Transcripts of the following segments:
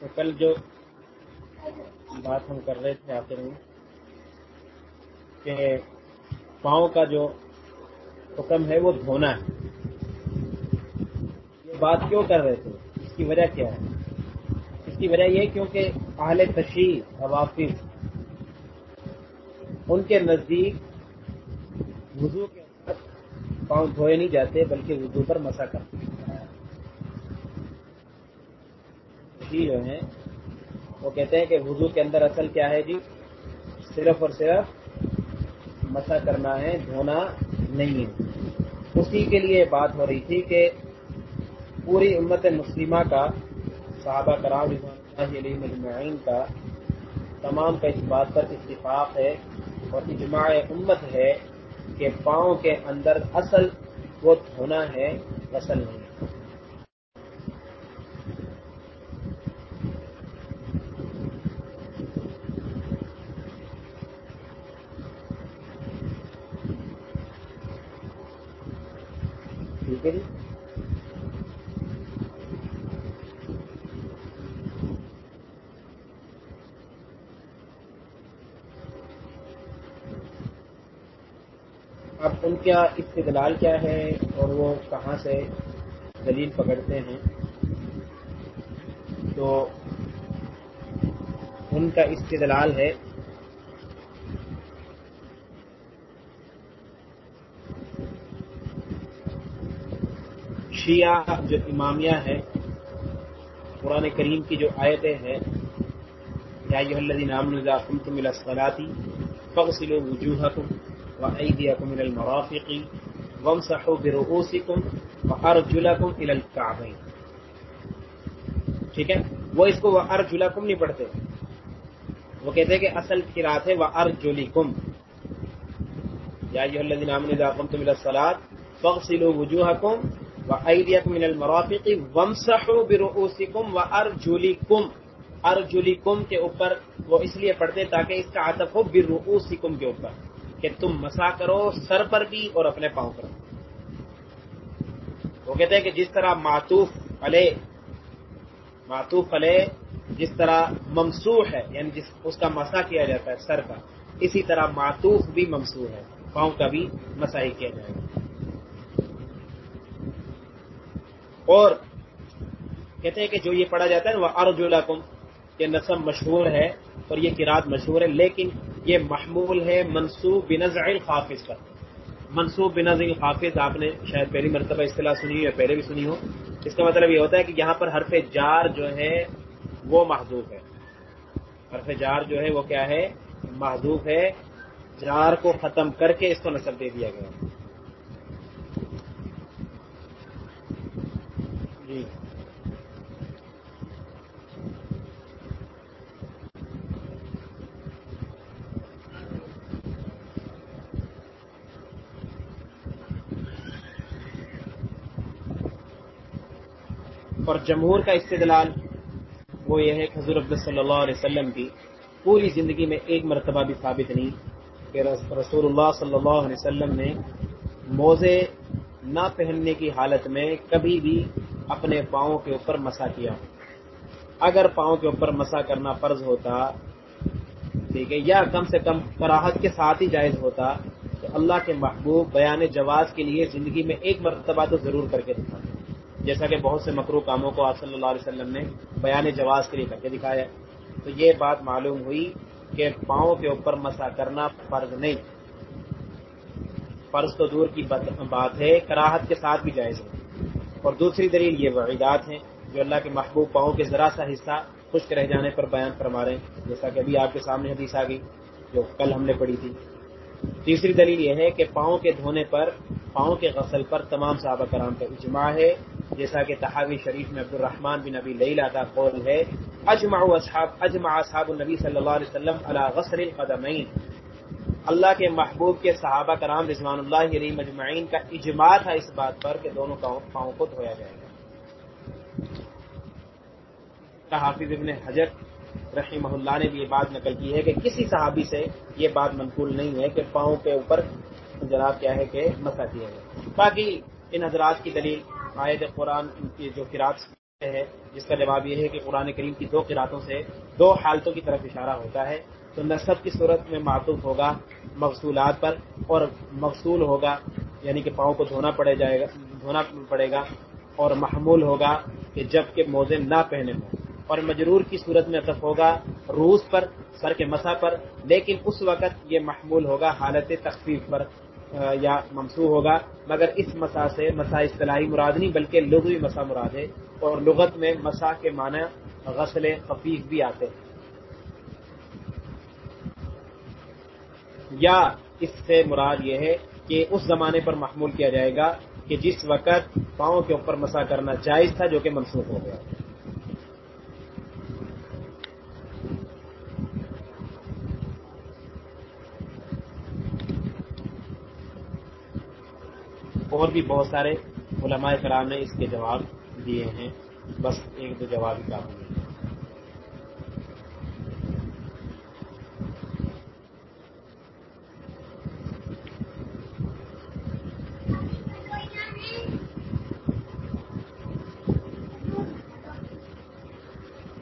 تو کل جو بات ہم کر رہے تھے آخر میں، کہ پاؤں کا جو حکم ہے وہ دھونا ہے۔ یہ بات کیوں کر رہے تھے؟ اس کی وجہ کیا ہے؟ اس کی وجہ یہ کیونکہ اہل تشہیر اوافظ ان کے نزدیک وضو کے پاؤں دھوئے نہیں جاتے، بلکہ وضو پر مسا کرتے۔ جی جو ہیں۔ وہ کہتے ہیں کہ وضو کے اندر اصل کیا ہے جی؟ صرف اور صرف مسا کرنا ہے، دھونا نہیں ہے۔ اسی کے لیے بات ہو رہی تھی کہ پوری امت مسلمہ کا، صحابہ کرام رضوان علیہ مجمعین کا تمام کا اس بات پر اتفاق ہے اور اجماع امت ہے کہ پاؤں کے اندر اصل وہ دھونا ہے اصل نہیں ٹھیک ہے جی اب ان کا استدلال کیا ہے اور وہ کہاں سے دلیل پکڑتے ہیں؟ تو ان کا استدلال ہے۔ شیعہ جو امامیہ ہے، قرآن کریم کی جو آیتیں ہیں، یا یہ الذین آمنوا اذا قمتم الى الصلاة فاغسلوا وجوهكم وأيديكم إلى المرافق وامسحوا برؤوسكم وأرجلكم إلى الكعبين. ٹھیک ہے؟ وہ اس کو وہ ارجلکم نہیں پڑھتے۔ وہ کہتے ہیں کہ اصل کی رات ہے وہ ارجلکم یا یہ الذین آمنوا اذا قمتم الى الصلاة فاغسلوا وجوهكم وأيديكم إلى المرافق وامسحوا برؤوسكم وأرجلكم۔ ارجلکم کے اوپر وہ اس لیے پڑھتے تاکہ اس کا عطف ہو برؤوسکم کے اوپر۔ کہ تم مسا کرو، سر پر بھی اور اپنے پاؤں پر وہ کہتے ہیں کہ جس طرح ماتوف پلے ماتوف پلے جس طرح ممسوح ہے یعنی جس، اس کا مسا کیا جاتا ہے سر کا اسی طرح ماتوف بھی ممسوح ہے، پاؤں کا بھی مسائی کیا جائے گا۔ اور کہتے ہیں کہ جو یہ پڑھا جاتا ہے وہ ارجولا کم یہ نسم مشہور ہے اور یہ قرآد مشہور ہے، لیکن یہ محمول ہے منصوب بنظر الخافظ پر منصوب بنظر الخافظ آپ نے شاید پہلی مرتبہ اصطلاح سنی ہو یا پہلے بھی سنی ہو، اس کا مطلب یہ ہوتا ہے کہ یہاں پر حرف جار جو ہے وہ محدود ہے۔ حرف جار جو ہے وہ کیا ہے؟ محدود ہے۔ جار کو ختم کر کے اس کو نصب دے دیا گیا۔ جی۔ اور جمہور کا استدلال وہ یہ ہے کہ حضور عبد صلی اللہ علیہ وسلم کی پوری زندگی میں ایک مرتبہ بھی ثابت نہیں کہ رسول اللہ صلی اللہ علیہ وسلم نے موزے نہ پہننے کی حالت میں کبھی بھی اپنے پاؤں کے اوپر مسا کیا۔ اگر پاؤں کے اوپر مسا کرنا فرض ہوتا، ٹھیک ہے، یا کم سے کم کراہت کے ساتھ ہی جائز ہوتا، تو اللہ کے محبوب بیان جواز کے لیے زندگی میں ایک مرتبہ تو ضرور کر کے دکھاتے جیسا کہ بہت سے مکرو کاموں کو آپ صلی اللہ علیہ وسلم نے بیان جواز کے لیے کر کے دکھایا تو یہ بات معلوم ہوئی کہ پاؤں کے اوپر مسا کرنا فرض نہیں۔ فرض تو دور کی بات ہے، کراہت کے ساتھ بھی جائز ہے۔ اور دوسری دلیل یہ وعیدات ہیں جو اللہ کے محبوب پاؤں کے ذرا سا حصہ خشک رہ جانے پر بیان فرما رہے ہیں۔ جیسا کہ ابھی آپ کے سامنے حدیث آ گئی جو کل ہم نے پڑھی تھی۔ تیسری دلیل یہ ہے کہ پاؤں کے دھونے پر، پاؤں کے غسل پر تمام صحابہ کرام کا اجماع ہے۔ جیسا کہ تحاوی شریف میں عبد الرحمان بن نبی لیلا کا قول ہے، اجمع اصحاب اجمع اصحاب النبی صلی اللہ علیہ وسلم علی غسل القدمین۔ اللہ کے محبوب کے صحابہ کرام رضوان اللہ علیہ مجمعین کا اجماع تھا اس بات پر کہ دونوں پاؤں کو دھویا جائے گا۔ حافظ ابن حجر رحمہ اللہ نے بھی یہ بات نقل کی ہے کہ کسی صحابی سے یہ بات منقول نہیں ہے کہ پاؤں کے اوپر جناب کیا ہے کہ مسا کیا گیا باقی ان حضرات کی دلیل آیت قرآن کی جو قرآن ہے، جس کا جواب یہ ہے کہ قرآن کریم کی دو قراتوں سے دو حالتوں کی طرف اشارہ ہوتا ہے۔ تو نصب کی صورت میں معطوف ہوگا مقصولات پر اور مقصول ہوگا یعنی کہ پاؤں کو دھونا پڑے جائے گا، دھونا پڑے گا اور محمول ہوگا کہ جبکہ موزے نہ پہنے ہوں۔ اور مجرور کی صورت میں اطف ہوگا روس پر، سر کے مسا پر، لیکن اس وقت یہ محمول ہوگا حالت تخفیف پر۔ یا ممسو ہوگا، مگر اس مسا سے مسا اصطلاحی مراد نہیں، بلکہ لغوی مسا مراد ہے، اور لغت میں مسا کے معنی غسل خفیف بھی آتے ہیں۔ یا اس سے مراد یہ ہے کہ اس زمانے پر محمول کیا جائے گا کہ جس وقت پاؤں کے اوپر مسا کرنا جائز تھا جو کہ منسوخ ہو گیا۔ اور بھی بہت سارے علماء کرام نے اس کے جواب دیے ہیں۔ بس ایک دو جواب ہی کافی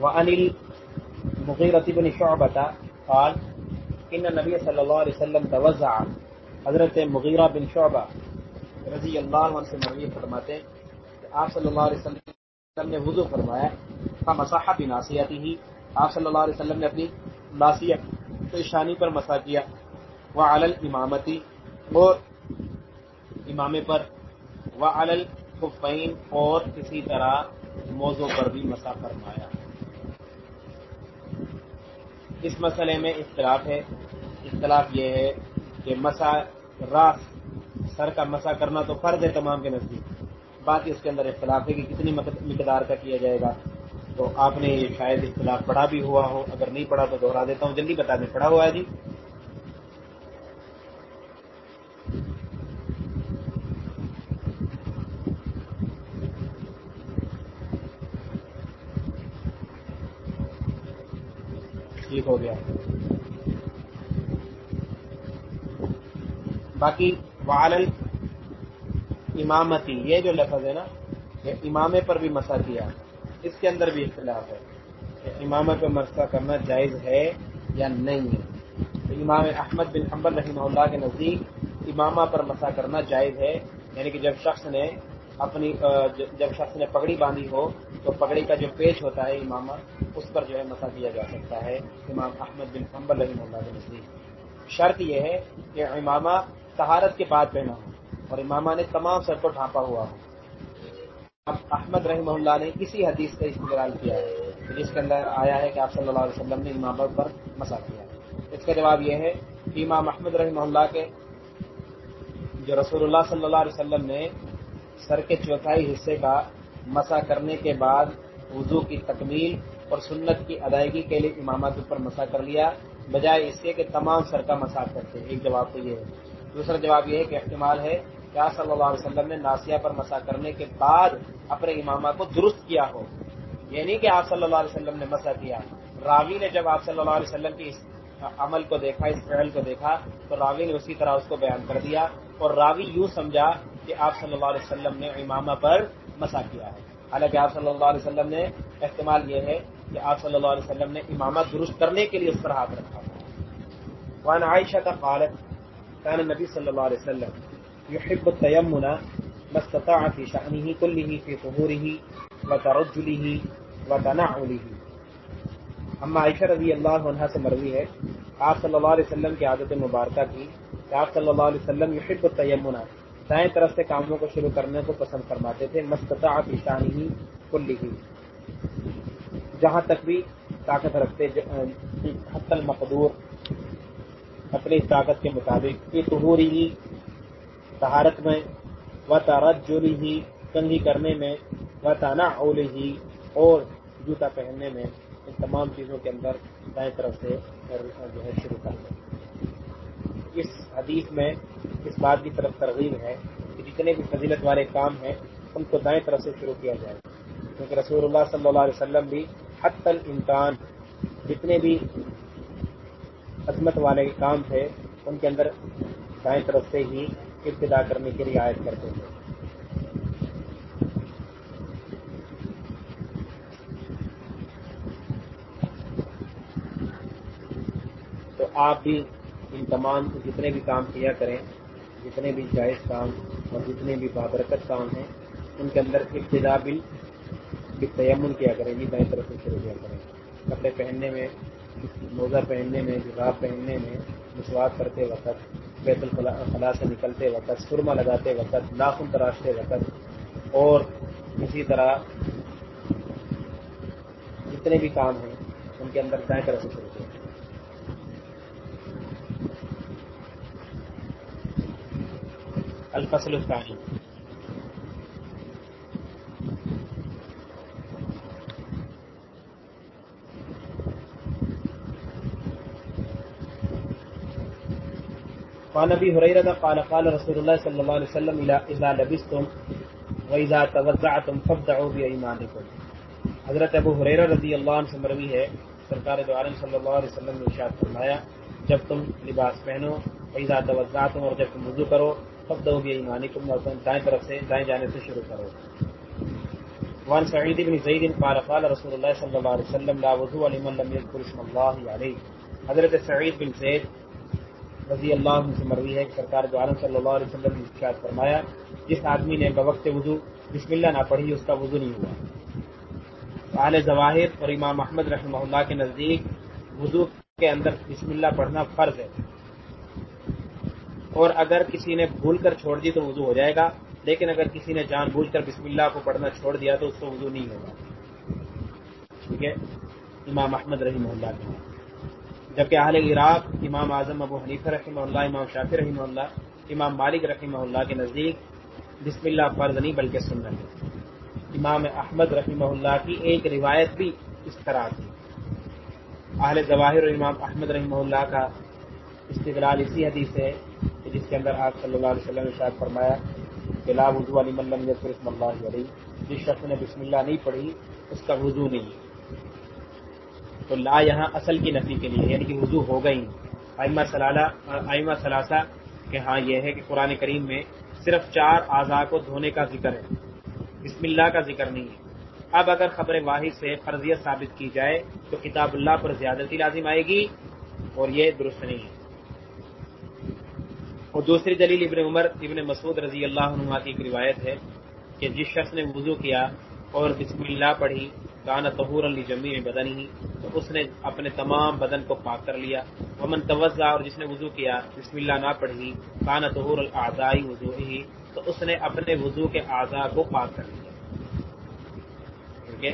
وعن المغيرة بن شعبة قال ان النبي صلى الله عليه وسلم توزع حضرت مغیرہ بن شعبہ رضی اللہ عنہ سے مروی فرماتے ہیں کہ آپ صلی اللہ علیہ وسلم نے وضو فرمایا کا مساحہ بھی ناسیاتی ہی آپ صلی اللہ علیہ وسلم نے اپنی ناسیت شانی پر مسا کیا وہ علل امامتی اور امامے پر وہ علل خفین اور کسی طرح موضوع پر بھی مسا فرمایا۔ اس مسئلے میں اختلاف ہے۔ اختلاف یہ ہے کہ مسا راس سر کا مسا کرنا تو فرض ہے تمام کے نزدیک۔ بات اس کے اندر اختلاف ہے کہ کتنی مقدار کا کیا جائے گا۔ تو آپ نے یہ شاید اختلاف پڑھا بھی ہوا ہو۔ اگر نہیں پڑھا تو دوہرا دیتا ہوں۔ جلدی بتا دیں۔ پڑھا ہوا ہے جی؟ ٹھیک ہو گیا۔ باقی وعلل امامتی یہ جو لفظ ہے نا، یہ امامے پر بھی مسا کیا اس کے اندر بھی اختلاف ہے کہ امامہ پہ مسا کرنا جائز ہے یا نہیں ہے۔ تو امام احمد بن حمبل رحمہ اللہ کے نزدیک امامہ پر مسا کرنا جائز ہے۔ یعنی کہ جب شخص نے اپنی جب شخص نے پگڑی باندھی ہو، تو پگڑی کا جو پیچ ہوتا ہے امامہ، اس پر جو ہے مسا کیا جا سکتا ہے۔ امام احمد بن حمبل رحمہ اللہ کے نزدیک۔ شرط یہ ہے کہ امامہ تہارت کے بعد پہنا ہو اور امامہ نے تمام سر کو ڈھانپا ہوا ہو اب احمد رحمہ اللہ نے اسی حدیث کا استقبال کیا ہے جس کے اندر آیا ہے کہ آپ صلی اللہ علیہ وسلم نے امام پر مسا کیا اس کا جواب یہ ہے کہ امام احمد رحمہ اللہ کے جو رسول اللہ صلی اللہ علیہ وسلم نے سر کے چوتھائی حصے کا مسا کرنے کے بعد وضو کی تکمیل اور سنت کی ادائیگی کے لیے امامات پر مسا کر لیا، بجائے اس سے کہ تمام سر کا مسا کرتے ایک جواب تو یہ ہے۔ دوسرا جواب یہ ہے کہ احتمال ہے کہ آپ صلی اللہ علیہ وسلم نے ناسیہ پر مسا کرنے کے بعد اپنے امامہ کو درست کیا ہو۔ یہ نہیں کہ آپ صلی اللہ علیہ وسلم نے مسا کیا۔ راوی نے جب آپ صلی اللہ علیہ وسلم کی اس عمل کو دیکھا، اس فعل کو دیکھا، تو راوی نے اسی طرح اس کو بیان کر دیا اور راوی یوں سمجھا کہ آپ صلی اللہ علیہ وسلم نے امامہ پر مسا کیا ہے۔ حالانکہ آپ صلی اللہ علیہ وسلم نے احتمال یہ ہے کہ آپ صلی اللہ علیہ وسلم نے امامہ درست کرنے کے لیے اس پر ہاتھ رکھا۔ وان عائشہ کا فالت كان النبي صلى الله عليه وسلم يحب التيمن ما استطاع في شأنه كله، في طهوره وترجله وتنعله. اما عائشہ رضی اللہ عنہ سے مروی ہے آپ صلی اللہ علیہ وسلم کی عادت مبارکہ تھی کہ آپ صلی اللہ علیہ وسلم یحب التیمنا دائیں طرف سے کاموں کو شروع کرنے کو پسند فرماتے تھے مستطاع فی شانہ کلہ جہاں تک بھی طاقت رکھتے حت المقدور اپنی طاقت کے مطابق یہ تہوری ہی تہارت میں، و تارت ہی کنگھی کرنے میں، و تانا اولی ہی اور جوتا پہننے میں، ان تمام چیزوں کے اندر دائیں طرف سے جو ہے شروع کر دیں۔ اس حدیث میں اس بات کی طرف ترغیب ہے کہ جتنے بھی فضیلت والے کام ہیں، ان کو دائیں طرف سے شروع کیا جائے۔ کیونکہ رسول اللہ صلی اللہ علیہ وسلم بھی حت الامکان جتنے بھی عظمت والے کام تھے، ان کے اندر دائیں طرف سے ہی ابتدا کرنے کی رعایت کرتے تھے۔ تو آپ بھی ان تمام جتنے بھی کام کیا کریں، جتنے بھی جائز کام اور جتنے بھی بابرکت کام ہیں، ان کے اندر ابتدا بھی تیمن کیا کریں گی، دائیں طرف سے شروع کیا کریں کپڑے پہننے میں موزہ پہننے میں جراب پہننے میں مسوات کرتے وقت، بیت الخلاء سے نکلتے وقت، سرما لگاتے وقت، ناخن تراشتے وقت، اور اسی طرح جتنے بھی کام ہیں، ان کے اندر دائیں طرف سے شروع کیا الفصل الثاني وعن ابي هريره قال قال رسول الله صلى الله عليه وسلم، اذا لبستم واذا توزعتم فابدعوا بايمانكم حضرت ابو حریرہ رضی اللہ عنہ سے مروی ہے، سرکار دو عالم صلی اللہ علیہ وسلم نے ارشاد فرمایا، جب تم لباس پہنو ویزا توزعتم اور جب تم وضو کرو تب دو بھی ایمانکم اور دائیں طرف سے، دائیں جانے سے شروع کرو. وان سعید بن زید قال قال رسول اللہ صلی اللہ علیہ وسلم، لا وضوء لمن لم يذكر اسم الله علیہ. حضرت سعید بن زید رضی اللہ عنہ سے مروی ہے کہ سرکار دو عالم صلی اللہ علیہ وسلم نے ارشاد فرمایا، جس آدمی نے بوقت وضو، بسم اللہ نہ پڑھی، اس کا وضو نہیں ہوا۔ اعلی ظواہر اور امام احمد رحمہ اللہ کے نزدیک وضو کے اندر بسم اللہ پڑھنا فرض ہے۔ اور اگر کسی نے بھول کر چھوڑ دی تو وضو ہو جائے گا، لیکن اگر کسی نے جان بوجھ کر بسم اللہ کو پڑھنا چھوڑ دیا تو اس کو وضو نہیں ہوگا۔ ٹھیک ہے؟ امام احمد رحمہ اللہ کے جبکہ اہل عراق، امام اعظم ابو حنیفہ رحمہ اللہ، امام شافی رحمہ اللہ، امام مالک رحمہ اللہ کے نزدیک بسم اللہ فرض نہیں بلکہ سنت ہے۔ امام احمد رحمہ اللہ کی ایک روایت بھی اس طرح تھی اہل ظواہر اور امام احمد رحمہ اللہ کا استقلال اسی حدیث ہے کہ جس کے اندر آپ صلی اللہ علیہ وسلم نے شاید فرمایا کہ لا وضو علی ملم اسم اللہ علیہ۔ جس شخص نے بسم اللہ نہیں پڑھی، اس کا وضو نہیں تو لا یہاں اصل کی نفی کے لیے یعنی کہ وضو ہو گئی آئمہ آئمہ ثلاثہ کہ ہاں یہ ہے کہ قرآن کریم میں صرف چار اعضاء کو دھونے کا ذکر ہے۔ بسم اللہ کا ذکر نہیں ہے۔ اب اگر خبر واحد سے فرضیت ثابت کی جائے تو کتاب اللہ پر زیادتی لازم آئے گی اور یہ درست نہیں ہے۔ اور دوسری دلیل ابن عمر، ابن مسعود رضی اللہ عنہ کی ایک روایت ہے کہ جس شخص نے وضو کیا اور بسم اللہ پڑھی کانا طہور علی جمی بدن ہی تو اس نے اپنے تمام بدن کو پاک کر لیا۔ امن توجہ اور جس نے وضو کیا، بسم اللہ نہ پڑھی کانا طہور العدائی وضو ہی تو اس نے اپنے وضو کے اعضاء کو پاک کر لیا۔ ٹھیک ہے؟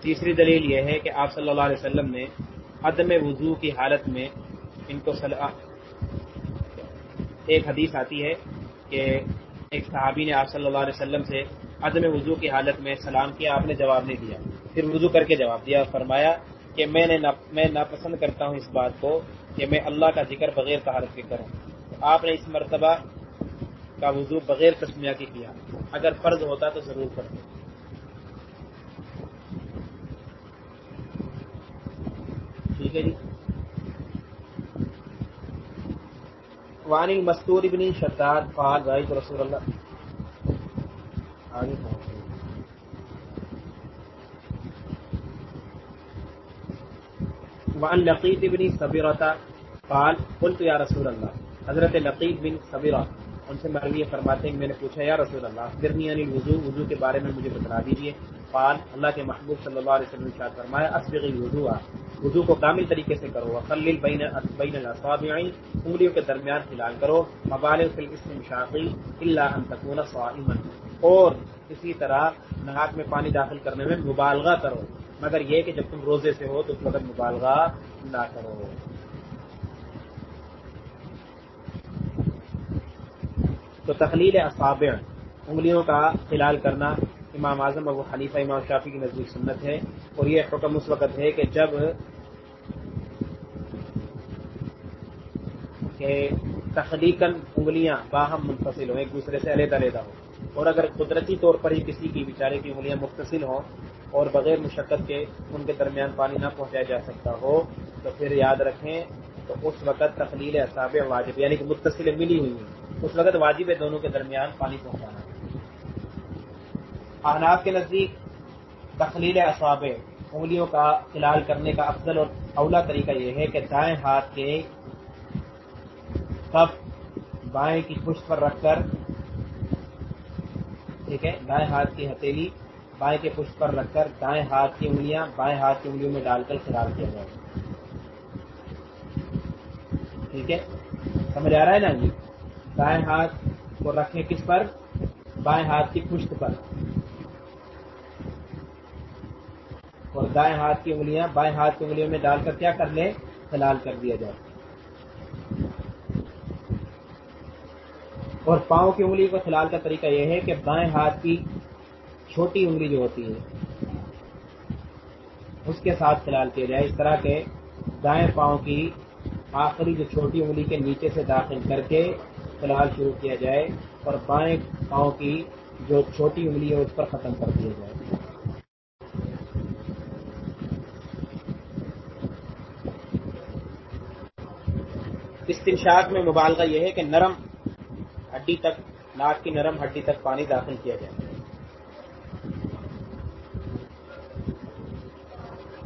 تیسری دلیل یہ ہے کہ آپ صلی اللہ علیہ وسلم نے عدم وضو کی حالت میں ان کو ایک حدیث آتی ہے کہ ایک صحابی نے آپ صلی اللہ علیہ وسلم سے عدم وضو کی حالت میں سلام کیا، آپ نے جواب نہیں دیا۔ پھر وضو کر کے جواب دیا فرمایا کہ میں نے میں ناپسند کرتا ہوں اس بات کو کہ میں اللہ کا ذکر بغیر طہارت کے کروں۔ آپ نے اس مرتبہ کا وضو بغیر تسمیہ کی کیا۔ اگر فرض ہوتا تو ضرور پڑھتے ٹھیک ہے جی۔ وانی مستور ابن شداد فعال رائد رسول اللہ آگے وعن لقیت ابن صبرتا قال قلت یا رسول اللہ حضرت لقیت بن صبرہ ان سے مروی فرماتے ہیں، میں نے پوچھا، یا رسول اللہ فرنی علی وضو وضو کے بارے میں مجھے بتلا دیجیے قال، اللہ کے محبوب صلی اللہ علیہ وسلم نے فرمایا اسبغی وضو وضو کو کامل طریقے سے کرو خلیل بین بین الاصابع انگلیوں کے درمیان فلال کرو۔ مبالغ فی الاسم شاقی، الا ان تكون صائما۔ اور اسی طرح ناک میں پانی داخل کرنے میں مبالغہ کرو۔ مگر یہ کہ جب تم روزے سے ہو تو اس وقت مبالغہ نہ کرو۔ تو تخلیل اصابع، انگلیوں کا خلال کرنا امام اعظم ابو حلیفہ امام شافی کی نزدیک سنت ہے۔ اور یہ حکم اس وقت ہے کہ جبکہ تخلیقاً انگلیاں باہم منفصل ہوں، ایک دوسرے سے علیحدہ علیحدہ ہوں۔ اور اگر قدرتی طور پر ہی کسی کی بیچارے کی انگلیاں متصل ہوں اور بغیر مشقت کے ان کے درمیان پانی نہ پہنچایا جا سکتا ہو، تو پھر یاد رکھیں تو اس وقت تخلیل اصاب واجب یعنی کہ متصل ملی ہوئی ہیں۔ اس وقت واجب ہے دونوں کے درمیان پانی پہنچانا۔ احناف کے نزدیک تخلیل اصاب انگلیوں کا خلال کرنے کا افضل اور اولا طریقہ یہ ہے کہ دائیں ہاتھ کے کب بائیں کی پشت پر رکھ کر ٹھیک ہے؟ دائیں ہاتھ کی ہتھیلی بائیں کے پشت پر رکھ کر دائیں ہاتھ کی انگلیاں بائیں ہاتھ کی انگلیوں میں ڈال کر خلال کیا جائے۔ ٹھیک ہے؟ سمجھ آ رہا ہے نا جی؟ دائیں ہاتھ کو رکھیں کس پر؟ بائیں ہاتھ کی پشت پر۔ اور دائیں ہاتھ کی انگلیاں بائیں ہاتھ کی انگلیوں میں ڈال کر کیا کر لیں؟ خلال کر دیا جائے۔ اور پاؤں کی انگلی کو خلال کا طریقہ یہ ہے کہ بائیں ہاتھ کی چھوٹی انگلی جو ہوتی ہے، اس کے ساتھ خلال کیا جائے۔ اس طرح کے دائیں پاؤں کی آخری جو چھوٹی انگلی کے نیچے سے داخل کر کے فلحال شروع کیا جائے اور بائیں پاؤں کی جو چھوٹی انگلی ہے، اس پر ختم کر دیا جائے۔ استنشاق میں مبالغہ یہ ہے کہ نرم ہڈی تک، ناک کی نرم ہڈی تک پانی داخل کیا جائے۔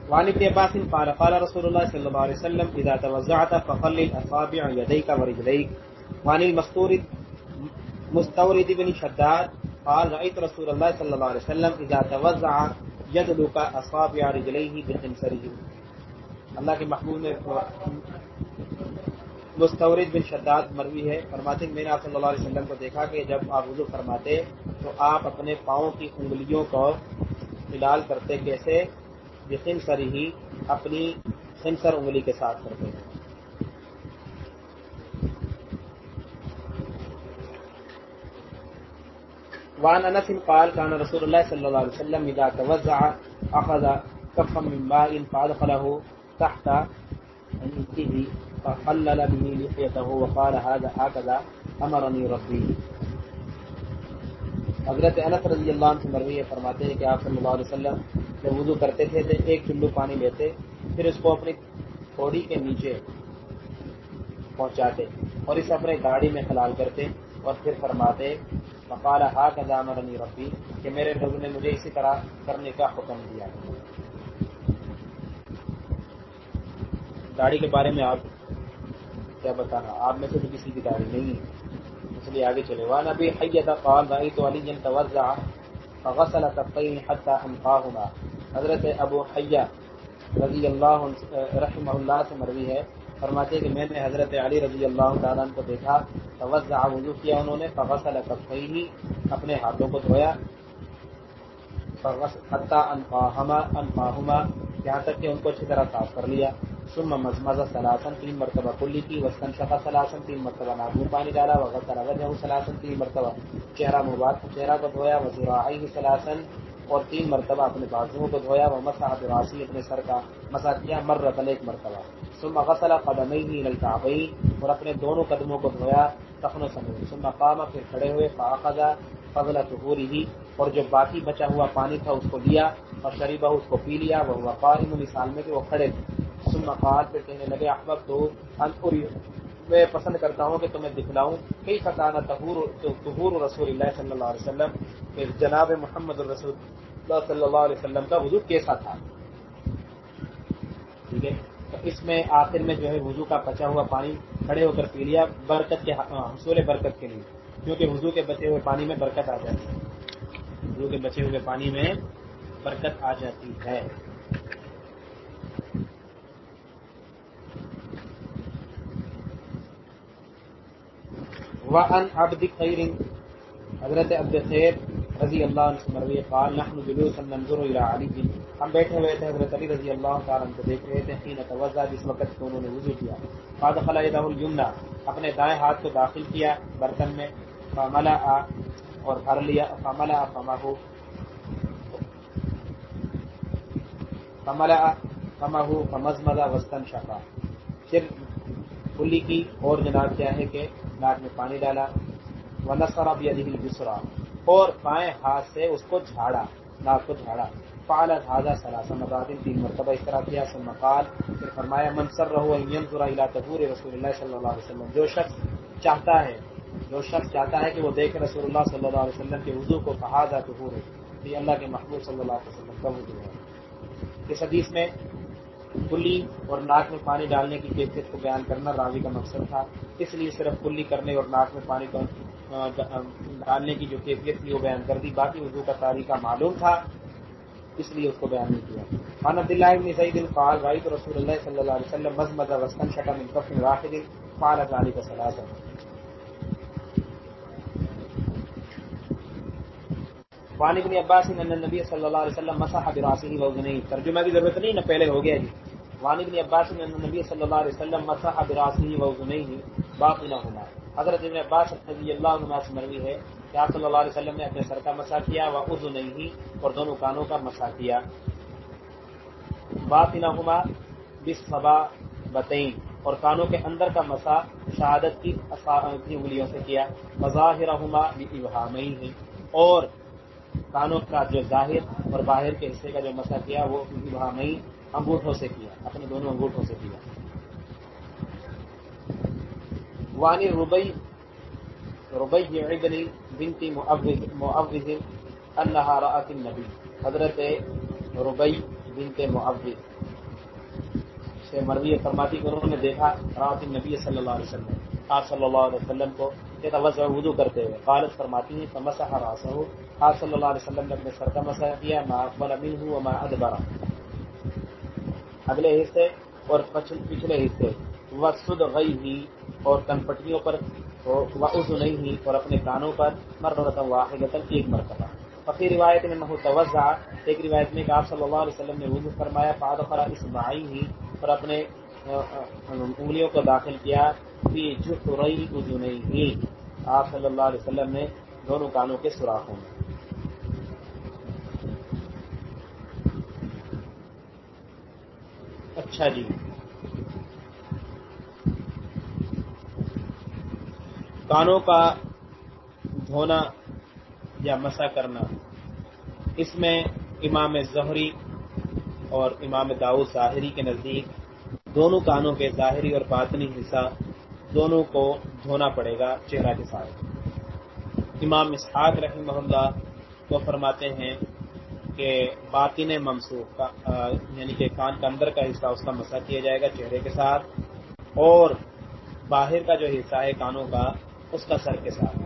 وعن ابن عباس قال قال رسول الله صلى الله عليه وسلم، اذا توزعت فخلل اصابع يديك ورجليك. وعن المستورد، مستورد بن شداد، قال رايت رسول الله صلى الله عليه وسلم اذا توزع يدلك اصابع رجليه بخنصره اللہ کے محبوب نے مستورد بن شداد مروی ہے۔ فرماتے ہیں، میں نے آپ صلی اللہ علیہ وسلم کو دیکھا کہ جب آپ وضو فرماتے تو آپ اپنے پاؤں کی انگلیوں کو فلال کرتے کیسے؟ خنسر ہی اپنی خنسر انگلی کے ساتھ کرتے ہیں۔ وان انس قال كان رسول الله صلى الله عليه وسلم اذا توزع اخذ كفا من ماء فادخله تحت انفه فخلل به لحيته وقال هذا هكذا امرني ربي. حضرت انس رضی اللہ عنہ سے مروی فرماتے ہیں کہ آپ صلی اللہ علیہ وسلم جب وضو کرتے تھے تو ایک چلو پانی لیتے، پھر اس کو اپنی تھوڑی کے نیچے پہنچاتے اور اسے اپنے گاڑی میں خلال کرتے اور پھر فرماتے مقال ہا کا رنی ربی کہ میرے لوگ نے مجھے اسی طرح کرنے کا حکم دیا۔ گاڑی کے بارے میں آپ کیا بتانا آپ میں سے تو کسی کی گاڑی نہیں ہے۔ اس لیے آگے چلے وہاں ابھی حیت قال بھائی علی جن توجہ فغسل کفین حتى انفاهما حضرت ابو حیا رضی اللہ رحمہ اللہ سے مروی ہے۔ فرماتے کہ میں نے حضرت علی رضی اللہ تعالیٰ کو دیکھا توجہ وضو کیا انہوں نے، فغسل کفین اپنے ہاتھوں کو دھویا۔ حتى انفاهما انفاهما یہاں تک کہ ان کو اچھی طرح صاف کر لیا۔ ثم مزمزہ سلاسن تین مرتبہ کلی کی وسطن شفا سلاسن تین مرتبہ نابو پانی ڈالا، وغیرہ وجہ سلاسن تین مرتبہ چہرہ مباد چہرہ کو دھویا وزرائی سلاسن اور تین مرتبہ اپنے بازوؤں کو دھویا، وہ مسا براسی اپنے سر کا مسا کیا مر رتن ایک مرتبہ۔ ثم غسل قدمئی ہی نلکابئی اور اپنے دونوں قدموں کو دھویا تخن و سمو ثم قام، پھر کھڑے ہوئے فاخذا فضل ظہوری ہی اور جو باقی بچا ہوا پانی تھا اس کو لیا اور شریبہ اس کو پی لیا، وہ وقار مثال میں کہ وہ کھڑے تھے۔ مقال پہ کہنے لگے، احمد تو میں پسند کرتا ہوں کہ تمہیں دکھلاؤں کئی فتانہ تہور رسول اللہ صلی اللہ علیہ وسلم کہ جناب محمد الرسول اللہ صلی اللہ علیہ وسلم کا وضو کیسا تھا؟ ٹھیک ہے؟ تو اس میں آخر میں جو ہے وضو کا بچا ہوا پانی کھڑے ہو کر پی لیا، برکت کے ہاں، حصول برکت کے لیے، کیونکہ وضو کے بچے ہوئے پانی میں برکت آ جاتی ہے۔ وضو کے بچے ہوئے پانی میں برکت آ جاتی ہے۔ وعن عبد خیر حضرت عبد خیر رضی اللہ عنہ سے مروی قال، نحن جلوسا ننظر الى علی ہم بیٹھے ہوئے تھے حضرت علی رضی اللہ تعالی عنہ کو دیکھ رہے تھے، حين توضا جس وقت کہ انہوں نے وضو کیا۔ بعد خلا يده اليمنى، اپنے دائیں ہاتھ کو داخل کیا برتن میں فملا اور بھر لیا فملا فمه فملا فمه، فمزمز، واستنشق۔ پھر کلی کی اور جناب کیا ہے کہ ناک میں پانی ڈالا وہ نسرا بھی ادھی اور بائیں ہاتھ سے اس کو جھاڑا ناک کو جھاڑا۔ پال ہاضا سلاسا مدادن تین مرتبہ اس طرح کیا سن مقال پھر فرمایا منصر رہو ذرا تبور رسول اللہ صلی اللہ علیہ وسلم، جو شخص چاہتا ہے، جو شخص چاہتا ہے کہ وہ دیکھے رسول اللہ صلی اللہ علیہ وسلم کے وضو کو کہا جا تو یہ اللہ کے محبوب صلی اللہ علیہ وسلم کا وضو ہے۔ اس حدیث میں کلی اور ناک میں پانی ڈالنے کی کیفیت کو بیان کرنا راوی کا مقصد تھا۔ اس لیے صرف کلی کرنے اور ناک میں پانی ڈالنے کی جو کیفیت تھی وہ بیان کر دی۔ باقی اردو کا تاریخہ معلوم تھا، اس لیے اس کو بیان نہیں کیا۔ عن عبد الله بن زيد قال رايت رسول الله صلى الله عليه وسلم مزمز واستنشق من كف واحد، قال ذلك ثلاثه وعن ابن عباس ان النبي صلى الله عليه وسلم مسح براسه واذنيه ترجمہ کی ضرورت نہیں، نہ پہلے ہو گیا جی. وعن ابن عباس ان النبي صلى الله عليه وسلم مسح براسه واذنيه باطنهما حضرت ابن عباس رضی اللہ عنہ سے مروی ہے کہ آپ صلی اللہ علیہ وسلم نے اپنے سر کا مسا کیا و اذنيه اور دونوں کانوں کا مسا کیا. بات نہ ہما بس بتئیں اور کانوں کے اندر کا مسا شہادت کی انگلیوں سے کیا. مظاہر ہما ہی اور کانوں کا جو ظاہر اور باہر کے حصے کا جو مسا کیا، وہ ابہامئی انگوٹھوں سے کیا، اپنے دونوں انگوٹھوں سے کیا۔ وانی ربئی ربئی ابن بنتی معوض اللہ رات النبی۔ حضرت ربئی بنت معوض سے مروی فرماتی کہ انہوں نے دیکھا رات نبی صلی اللہ علیہ وسلم، آپ صلی اللہ علیہ وسلم کو کہ توجہ وضو کرتے ہوئے قالت فرماتی ہیں کہ مسح راسہ آپ صلی اللہ علیہ وسلم نے اپنے سر کا مسح کیا، ما اقبل منہ وما ادبر۔ اگلے حصے اور پچھلے حصے۔ وسد غیبی اور کنپٹیوں پر وعز نہیں ہی اور اپنے کانوں پر مرتبہ واحدتا ایک مرتبہ۔ فقی روایت میں محو توجہ ایک روایت میں کہ آپ صلی اللہ علیہ وسلم نے وضو فرمایا پاد خرا اسماعی ہی اور اپنے انگلیوں کو داخل کیا پھر جھٹ رئی اردو نہیں ہی آپ صلی اللہ علیہ وسلم نے دونوں کانوں کے سوراخوں میں اچھا جی۔ کانوں کا دھونا یا مسا کرنا۔ اس میں امام ظہری اور امام داؤد ظاہری کے نزدیک دونوں کانوں کے ظاہری اور باطنی حصہ دونوں کو دھونا پڑے گا چہرہ کے ساتھ امام اسحاق رحمہ اللہ وہ فرماتے ہیں کہ باطن ممسوخ کا یعنی کہ کان کا اندر کا حصہ، اس کا مسا کیا جائے گا چہرے کے ساتھ اور باہر کا جو حصہ ہے کانوں کا، اس کا سر کے ساتھ۔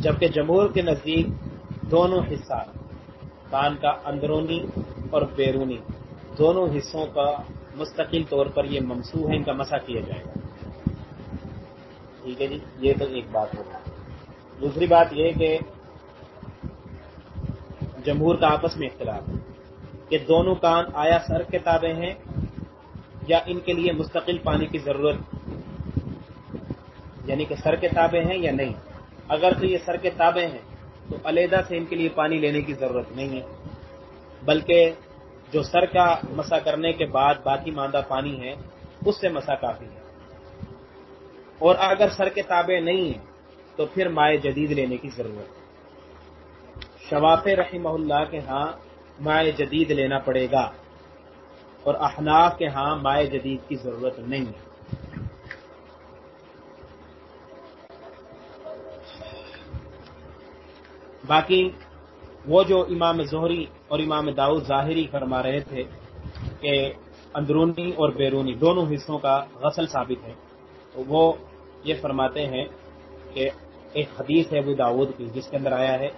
جبکہ جمہور کے نزدیک دونوں حصہ کان کا اندرونی اور بیرونی دونوں حصوں کا مستقل طور پر یہ ممسو ہے، ان کا مسا کیا جائے گا۔ ٹھیک ہے جی یہ تو ایک بات ہوگا دوسری بات یہ کہ جمہور کا آپس میں اختلاف ہے کہ دونوں کان آیا سر کے تابع ہیں یا ان کے لیے مستقل پانی کی ضرورت یعنی کہ سر کے تابع ہیں یا نہیں۔ اگر تو یہ سر کے تابع ہیں، تو علیحدہ سے ان کے لیے پانی لینے کی ضرورت نہیں ہے، بلکہ جو سر کا مسا کرنے کے بعد باقی ماندہ پانی ہے، اس سے مسا کافی ہے۔ اور اگر سر کے تابع نہیں ہیں، تو پھر مائع جدید لینے کی ضرورت ہے۔ شواف رحمہ اللہ کے ہاں مائع جدید لینا پڑے گا، اور احناف کے ہاں مائع جدید کی ضرورت نہیں ہے۔ باقی وہ جو امام ظہری اور امام داؤد ظاہری فرما رہے تھے کہ اندرونی اور بیرونی دونوں حصوں کا غسل ثابت ہے۔ تو وہ یہ فرماتے ہیں کہ ایک حدیث ہے ابو داود کی، جس کے اندر آیا ہے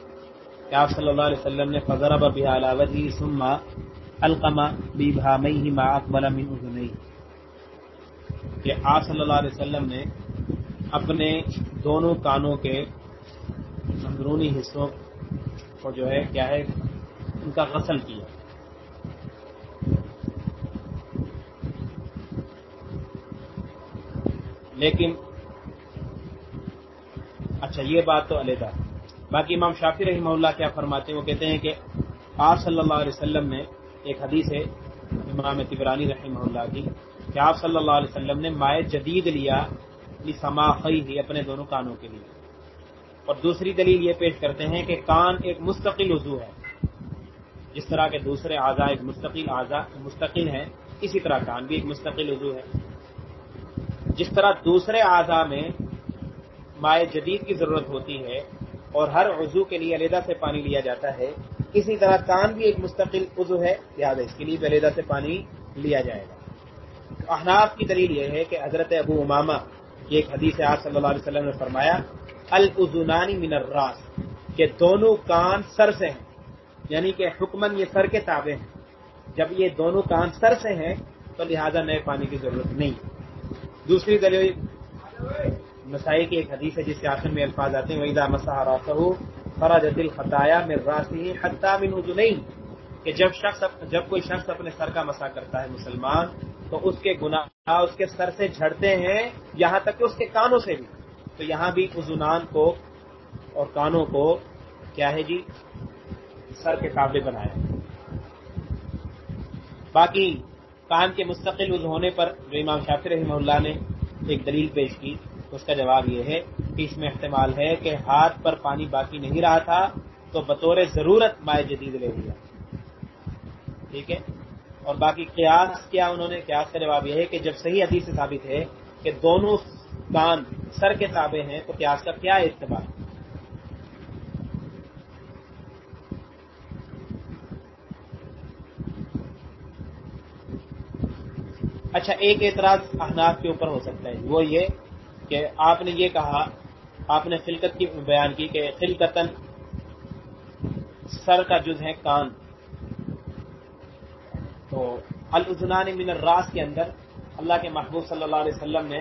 کہ آپ صلی اللہ علیہ وسلم نے فضر بحاوی سما القما بی بھامئی ما اکبل نہیں کہ آپ صلی اللہ علیہ وسلم نے اپنے دونوں کانوں کے اندرونی حصوں کو جو ہے، کیا ہے؟ ان کا غسل کیا۔ لیکن اچھا یہ بات تو علیحدہ۔ باقی امام شافی رحمہ اللہ کیا فرماتے ہیں؟ وہ کہتے ہیں کہ آپ صلی اللہ علیہ وسلم نے ایک حدیث ہے امام تبرانی رحمہ اللہ کی کہ آپ صلی اللہ علیہ وسلم نے مائع جدید لیا سماخی ہی اپنے دونوں کانوں کے لیے۔ اور دوسری دلیل یہ پیش کرتے ہیں کہ کان ایک مستقل عضو ہے۔ جس طرح کے دوسرے اعضاء ایک مستقل اعضاء مستقل ہیں، اسی طرح کان بھی ایک مستقل عضو ہے۔ جس طرح دوسرے اعضاء میں مائع جدید کی ضرورت ہوتی ہے اور ہر عضو کے لیے علیحدہ سے پانی لیا جاتا ہے، اسی طرح کان بھی ایک مستقل عضو ہے۔ لہٰذا اس کے لیے بلیدا سے پانی لیا جائے گا۔ احناف کی دلیل یہ ہے کہ حضرت ابو امامہ کی ایک حدیث آپ صلی اللہ علیہ وسلم نے فرمایا الزنانی من الراس، کہ دونوں کان سر سے ہیں۔ یعنی کہ حکمن یہ سر کے تابع ہیں۔ جب یہ دونوں کان سر سے ہیں، تو لہذا نئے پانی کی ضرورت نہیں۔ دوسری دلیل، مسائل کی ایک حدیث ہے جس کے آخر میں الفاظ آتے ہیں وحیدہ مساح راس فرا جدل خطایا میں راسی حتہ من نہیں کہ جب شخص جب کوئی شخص اپنے سر کا مسا کرتا ہے مسلمان، تو اس کے گناہ اس کے سر سے جھڑتے ہیں، یہاں تک کہ اس کے کانوں سے بھی۔ تو یہاں بھی ازنان کو اور کانوں کو کیا ہے جی؟ سر کے قابل بنایا باقی کان کے مستقل عز ہونے پر جو امام شافر رحمہ اللہ نے ایک دلیل پیش کی، اس کا جواب یہ ہے کہ اس میں احتمال ہے کہ ہاتھ پر پانی باقی نہیں رہا تھا تو بطور ضرورت مائع جدید لے لیا۔ ٹھیک ہے؟ اور باقی قیاس کیا انہوں نے؟ قیاس کا جواب یہ ہے کہ جب صحیح حدیث سے ثابت ہے کہ دونوں کان سر کے تابع ہیں تو قیاس کا کیا اعتبار اچھا ایک اعتراض احناف کے اوپر ہو سکتا ہے۔ وہ یہ کہ آپ نے یہ کہا، آپ نے خلقت کی بیان کی کہ خلقتن سر کا جز ہے کان۔ تو الزنان من الراس کے اندر اللہ کے محبوب صلی اللہ علیہ وسلم نے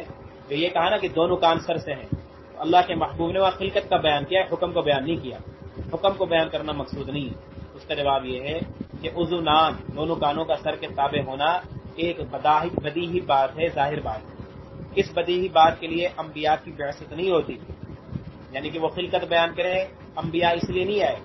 یہ کہا نا کہ دونوں کان سر سے ہیں۔ اللہ کے محبوب نے وہاں خلقت کا بیان کیا، حکم کو بیان نہیں کیا۔ حکم کو بیان کرنا مقصود نہیں۔ اس کا جواب یہ ہے کہ ازونان دونوں کانوں کا سر کے تابع ہونا ایک بدیہی بات ہے، ظاہر بات۔ ہے اس بدی ہی بات کے لیے انبیاء کی بحثت نہیں ہوتی۔ یعنی کہ وہ خلقت بیان کرے انبیاء اس لیے نہیں آئے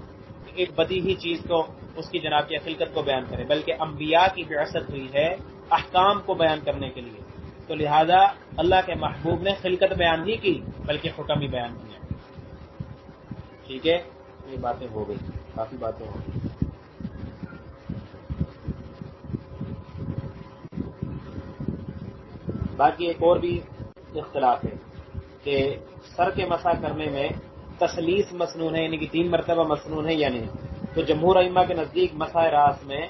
کہ ایک بدی ہی چیز کو اس کی جناب کی خلقت کو بیان کرے بلکہ انبیاء کی بحثت ہوئی ہے احکام کو بیان کرنے کے لیے۔ تو لہذا اللہ کے محبوب نے خلقت بیان نہیں کی، بلکہ حکم ہی بیان کیا۔ ٹھیک ہے؟ یہ باتیں ہو گئی، کافی باتیں ہو گئی۔ باقی ایک اور بھی اختلاف ہے کہ سر کے مسا کرنے میں تسلیس مصنون ہے یعنی کہ تین مرتبہ مصنون ہے یا نہیں؟ تو جمہور ائمہ کے نزدیک مسائے راس میں